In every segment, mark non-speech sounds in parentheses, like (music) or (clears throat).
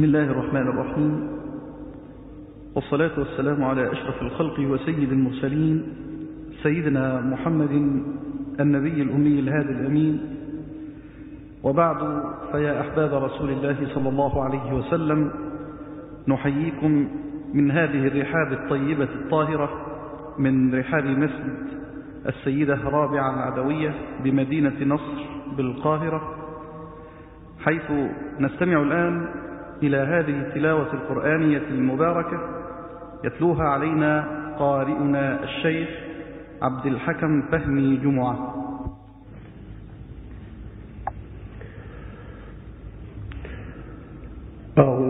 بسم الله الرحمن الرحيم. والصلاة والسلام على أشرف الخلق وسيد المرسلين سيدنا محمد النبي الأمي الهادي الأمين. وبعد فيا أحباب رسول الله صلى الله عليه وسلم نحييكم من هذه الرحاب الطيبة الطاهرة من رحاب مسجد السيدة رابعة العدوية بمدينة نصر بالقاهرة. حيث نستمع الآن إلى هذه التلاوة القرآنية المباركة يتلوها علينا قارئنا الشيخ عبد الحكم فهمي جمعة. أعوذ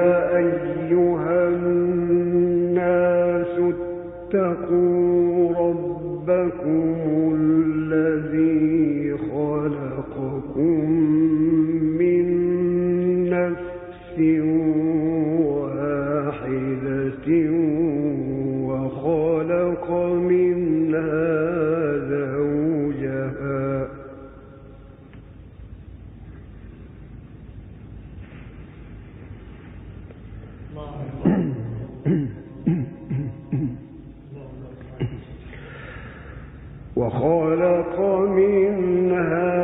وخلق منها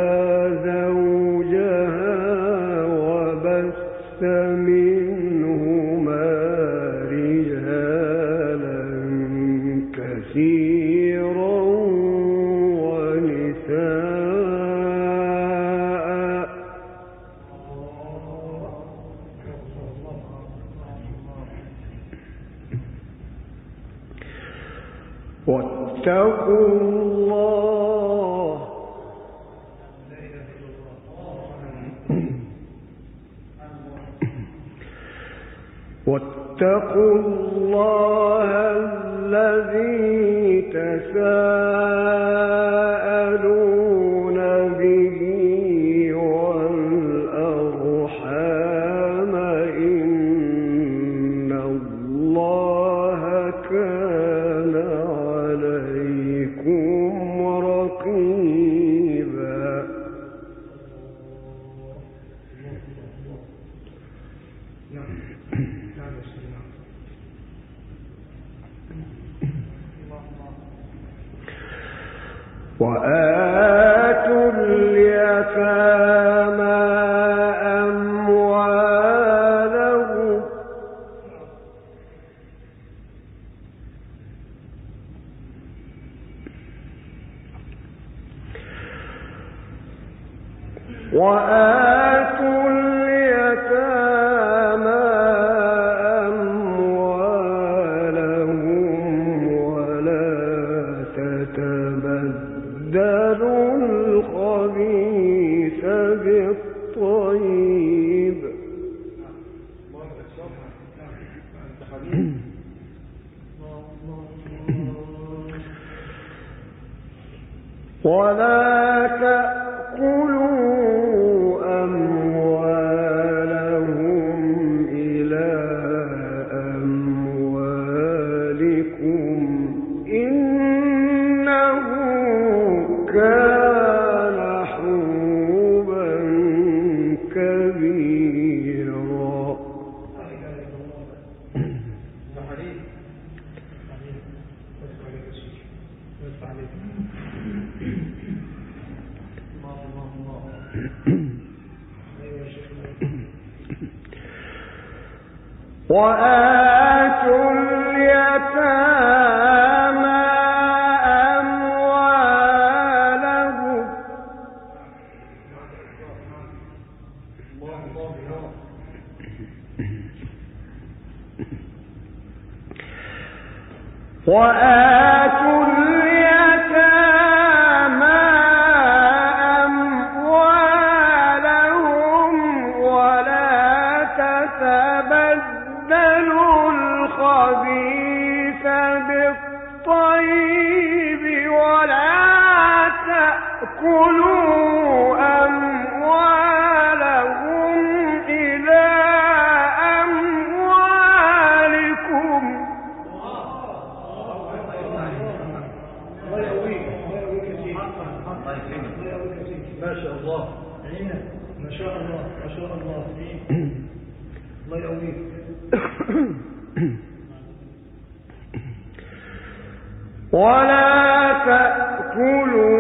الخبيث وآتوا ولا تأكلوا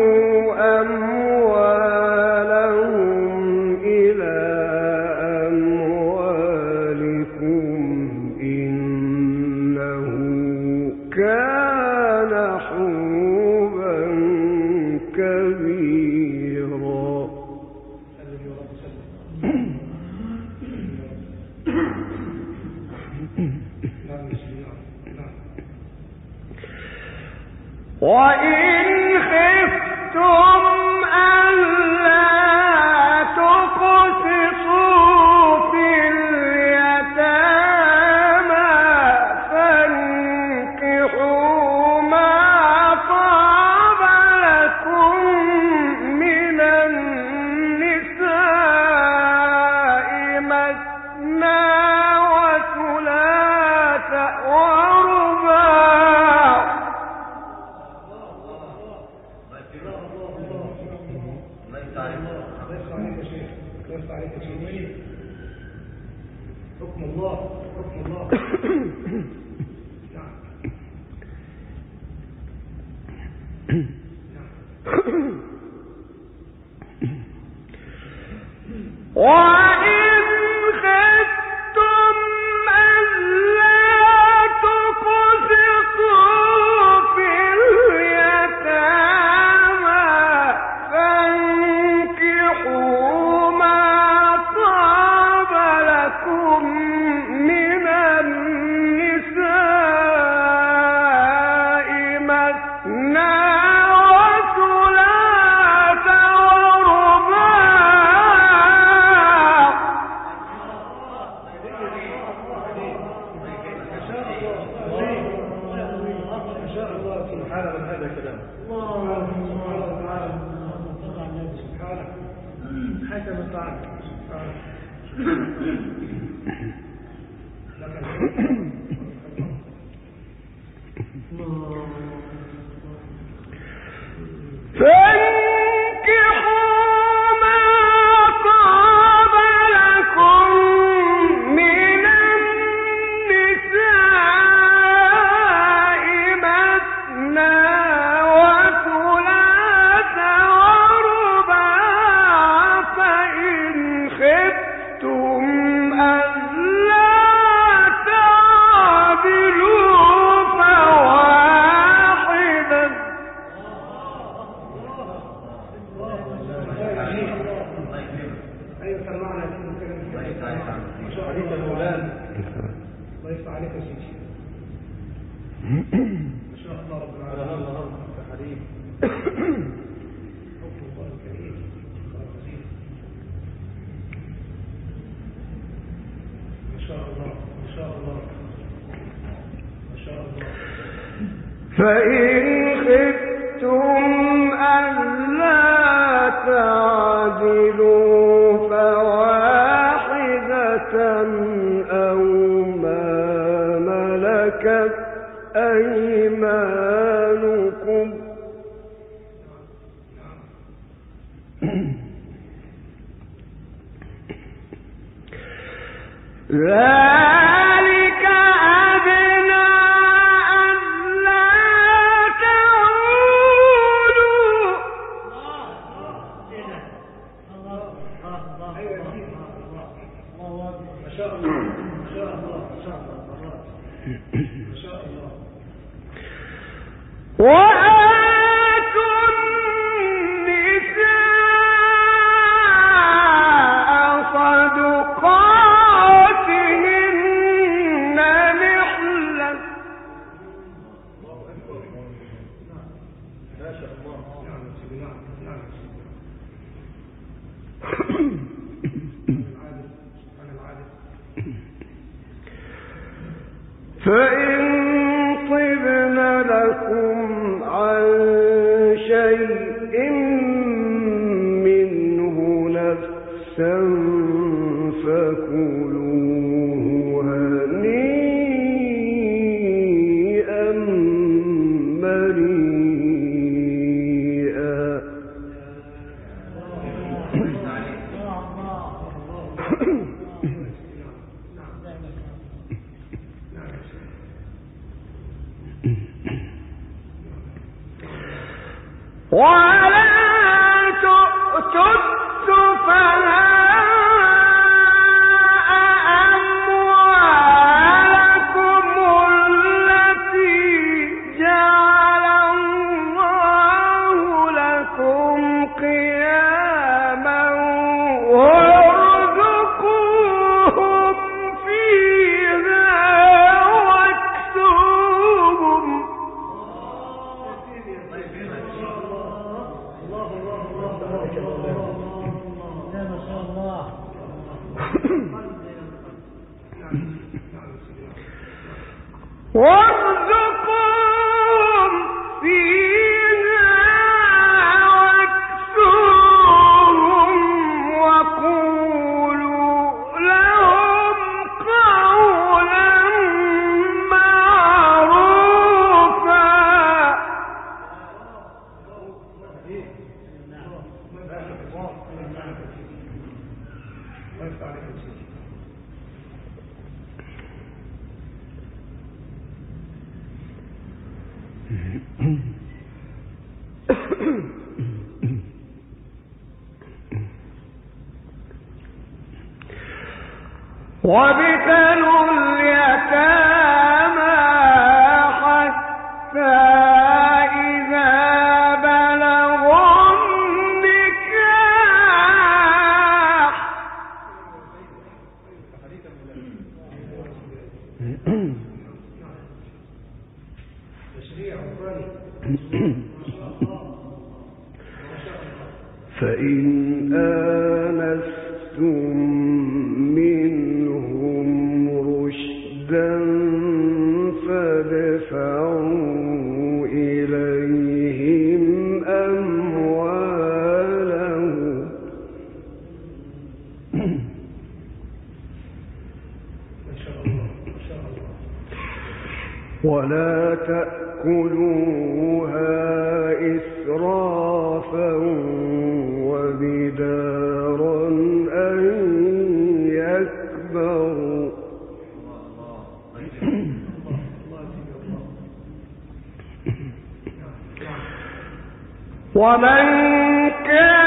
Right. نفسا فإن ومن كان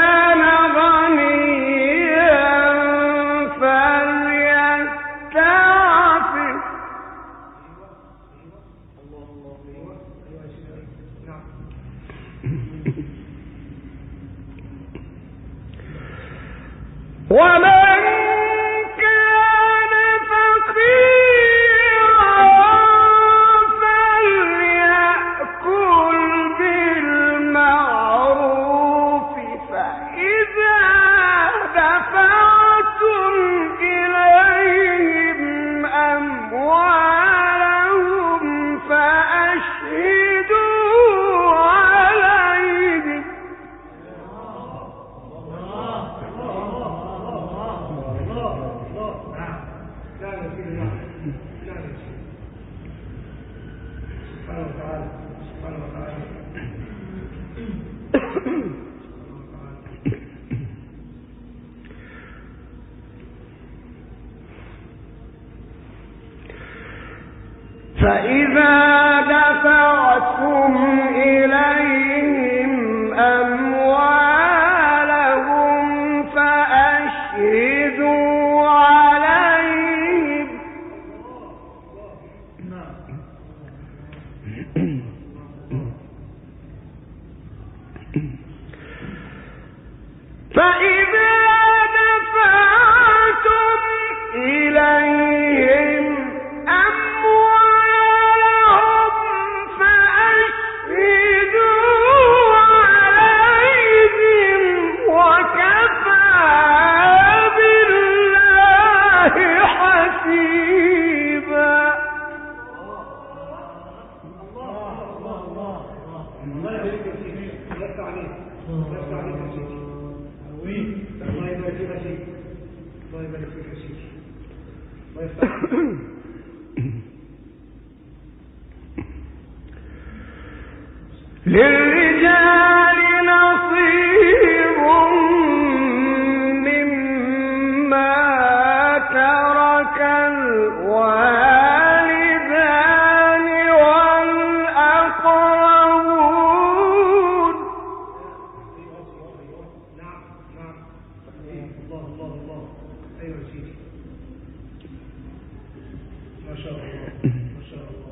ما شاء الله ما شاء الله.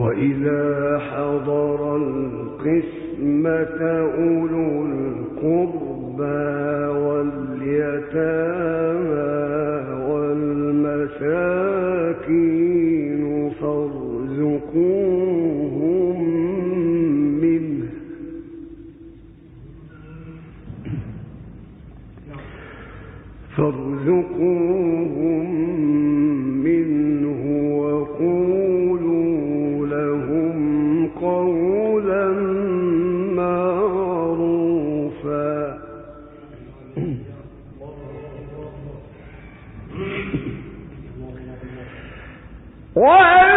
وإذا حضر القسمة أولو القربى What?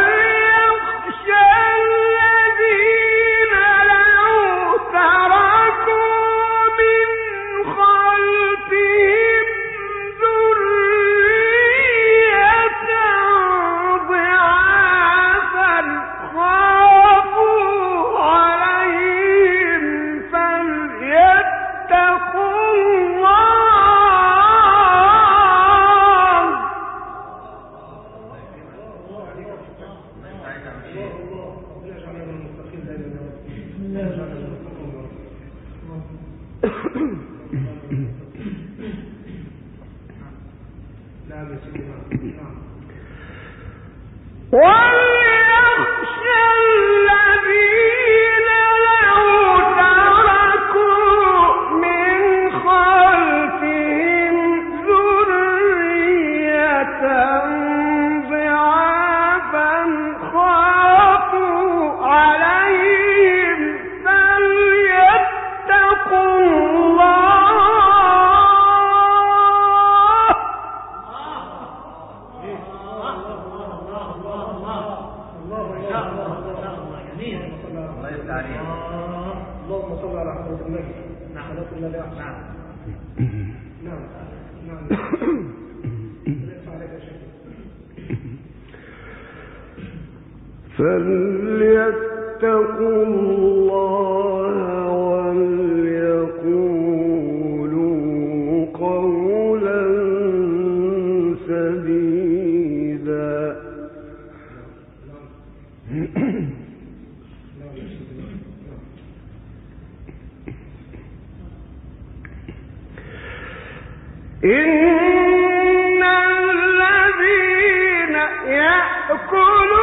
إن الذين يأكلون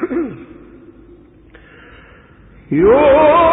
(clears throat) You.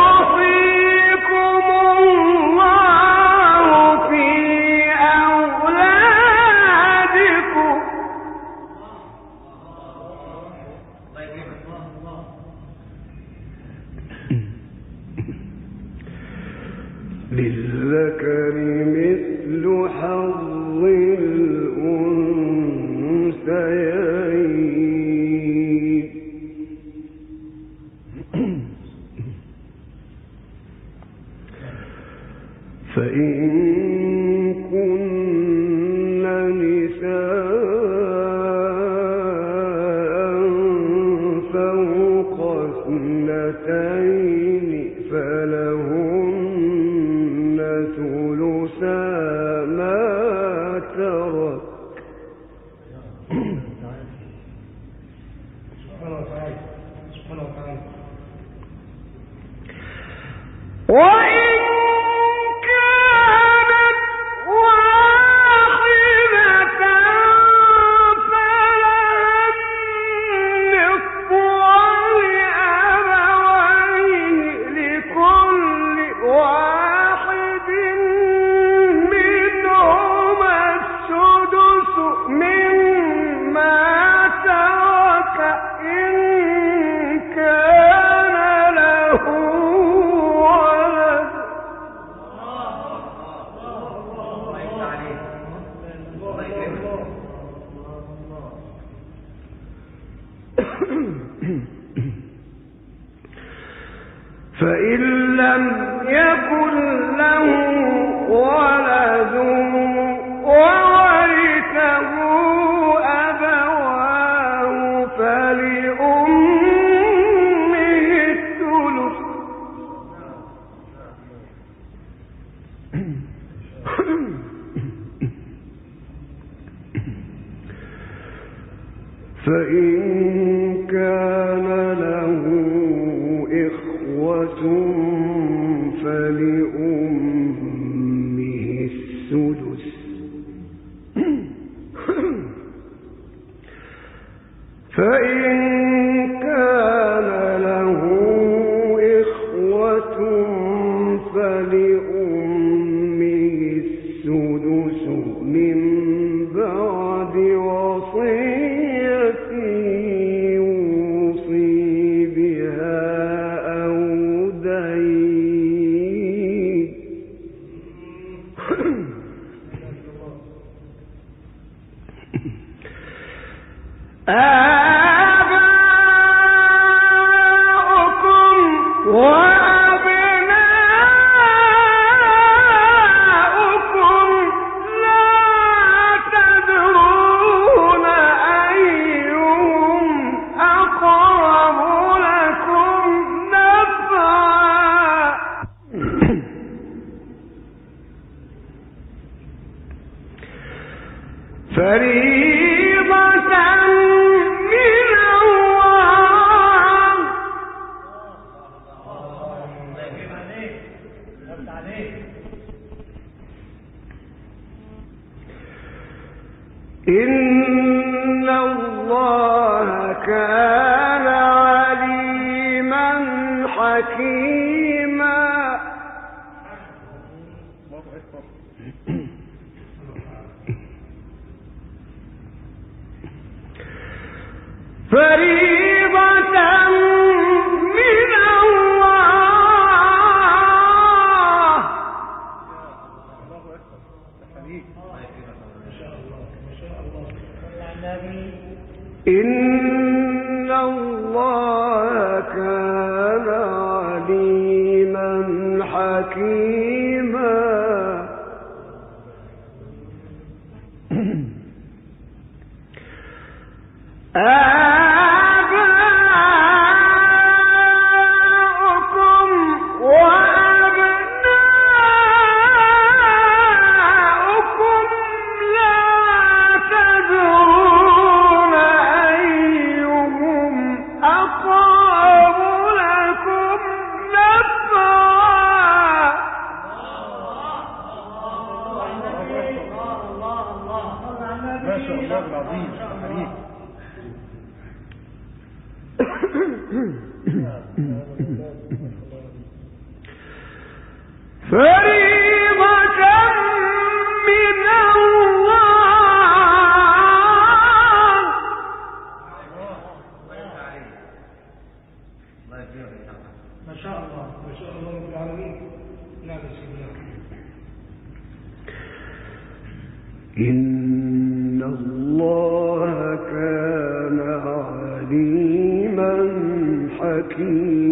(coughs) فإن لم يكن له ولد وورثه أبواه فلأمه الثلث. (coughs) فإن رد عليه إن الله كان عليما حكيما مستقيم